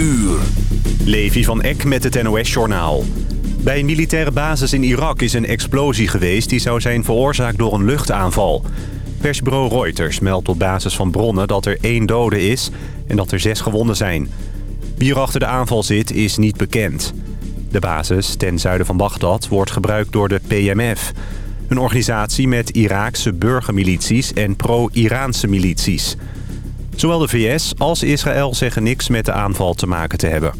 uur. Levi van Eck met het NOS-journaal. Bij een militaire basis in Irak is een explosie geweest... die zou zijn veroorzaakt door een luchtaanval. Persbureau Reuters meldt op basis van bronnen dat er één dode is... en dat er zes gewonden zijn. Wie er achter de aanval zit, is niet bekend. De basis, ten zuiden van Bagdad, wordt gebruikt door de PMF... een organisatie met Iraakse burgermilities en pro-Iraanse milities... Zowel de VS als Israël zeggen niks met de aanval te maken te hebben.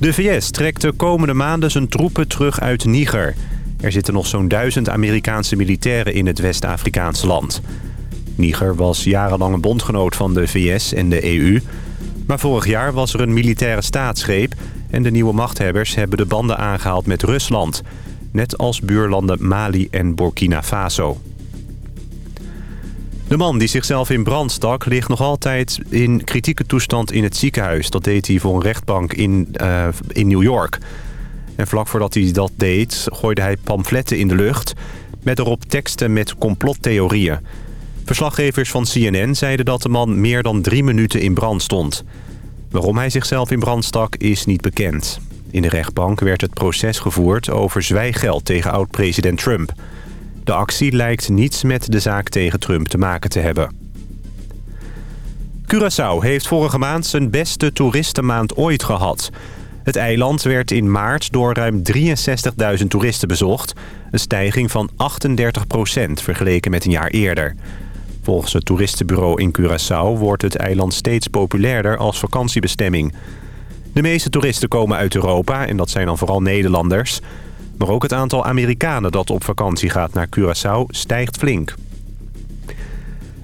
De VS trekt de komende maanden zijn troepen terug uit Niger. Er zitten nog zo'n duizend Amerikaanse militairen in het West-Afrikaanse land. Niger was jarenlang een bondgenoot van de VS en de EU. Maar vorig jaar was er een militaire staatsgreep... en de nieuwe machthebbers hebben de banden aangehaald met Rusland. Net als buurlanden Mali en Burkina Faso. De man die zichzelf in brand stak ligt nog altijd in kritieke toestand in het ziekenhuis. Dat deed hij voor een rechtbank in, uh, in New York. En vlak voordat hij dat deed gooide hij pamfletten in de lucht... met erop teksten met complottheorieën. Verslaggevers van CNN zeiden dat de man meer dan drie minuten in brand stond. Waarom hij zichzelf in brand stak is niet bekend. In de rechtbank werd het proces gevoerd over zwijggeld tegen oud-president Trump... De actie lijkt niets met de zaak tegen Trump te maken te hebben. Curaçao heeft vorige maand zijn beste toeristenmaand ooit gehad. Het eiland werd in maart door ruim 63.000 toeristen bezocht. Een stijging van 38% vergeleken met een jaar eerder. Volgens het toeristenbureau in Curaçao wordt het eiland steeds populairder als vakantiebestemming. De meeste toeristen komen uit Europa en dat zijn dan vooral Nederlanders. Maar ook het aantal Amerikanen dat op vakantie gaat naar Curaçao stijgt flink.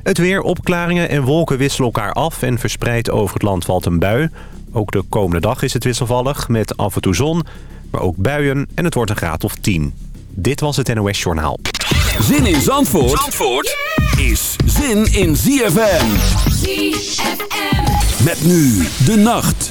Het weer, opklaringen en wolken wisselen elkaar af en verspreid over het land valt een bui. Ook de komende dag is het wisselvallig met af en toe zon, maar ook buien en het wordt een graad of 10. Dit was het NOS Journaal. Zin in Zandvoort, Zandvoort is zin in ZFM. ZFM. Met nu de nacht.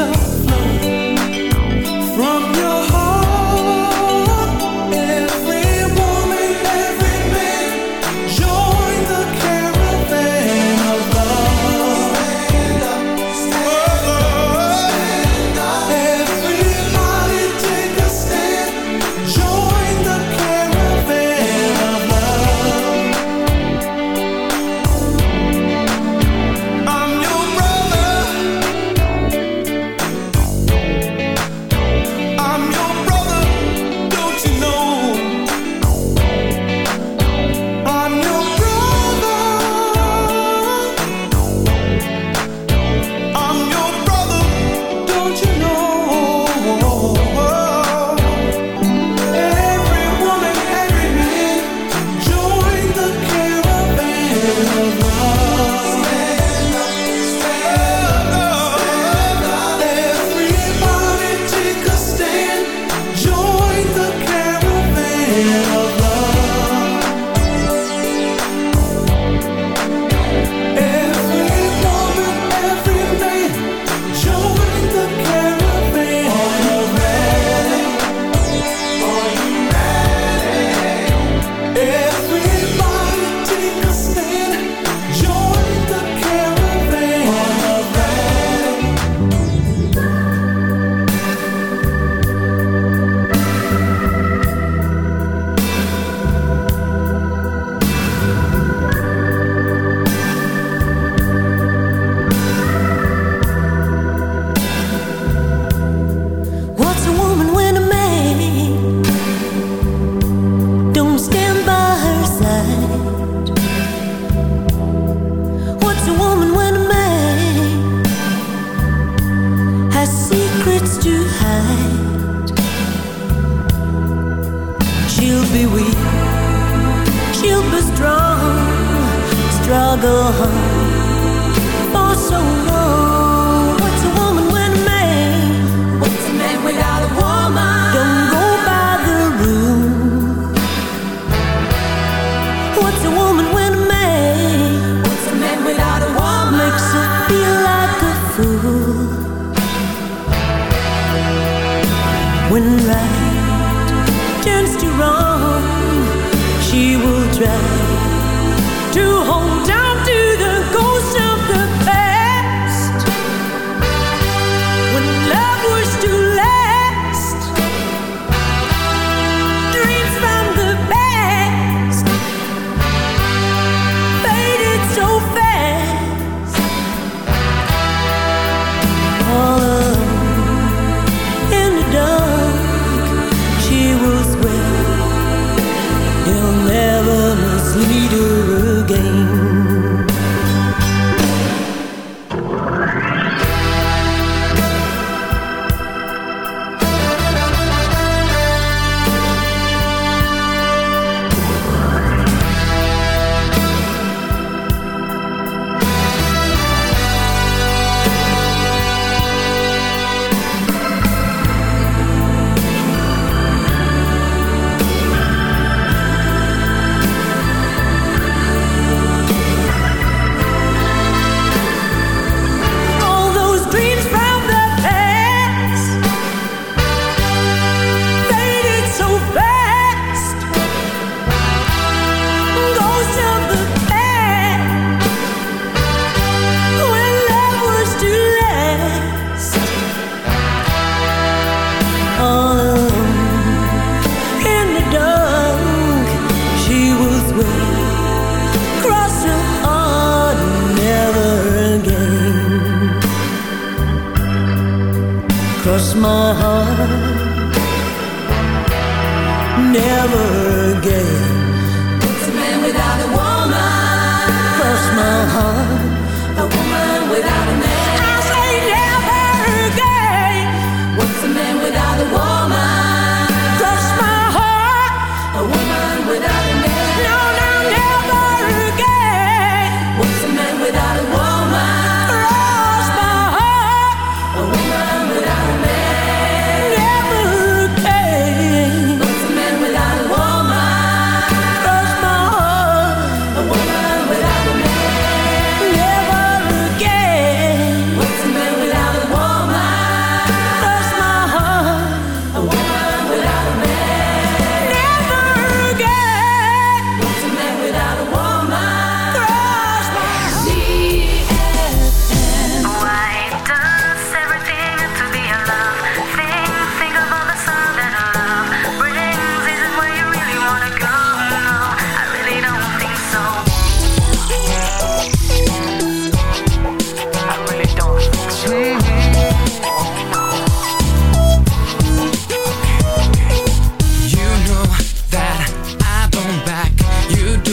know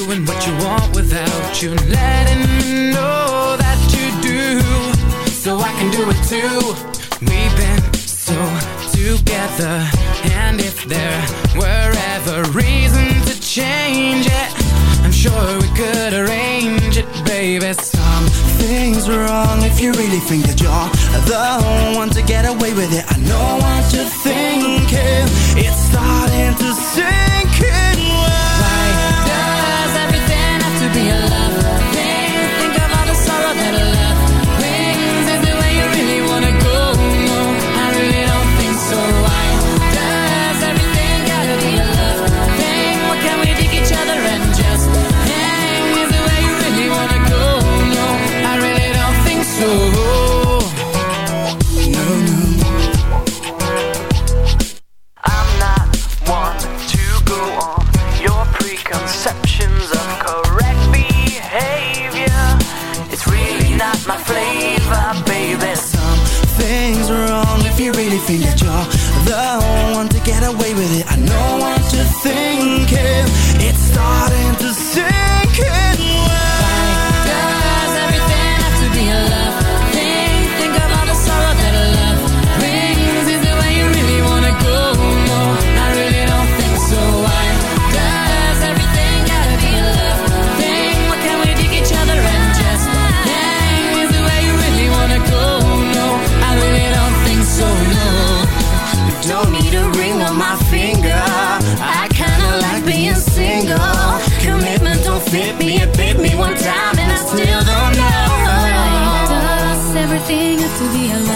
doing what you want without you letting me know that you do, so I can do it too. We've been so together, and if there were ever reason to change it, I'm sure we could arrange it, baby. Something's wrong if you really think that you're the one to get away with it. I know what you're thinking. It's starting to say with it. I know what you're thinking. It's starting to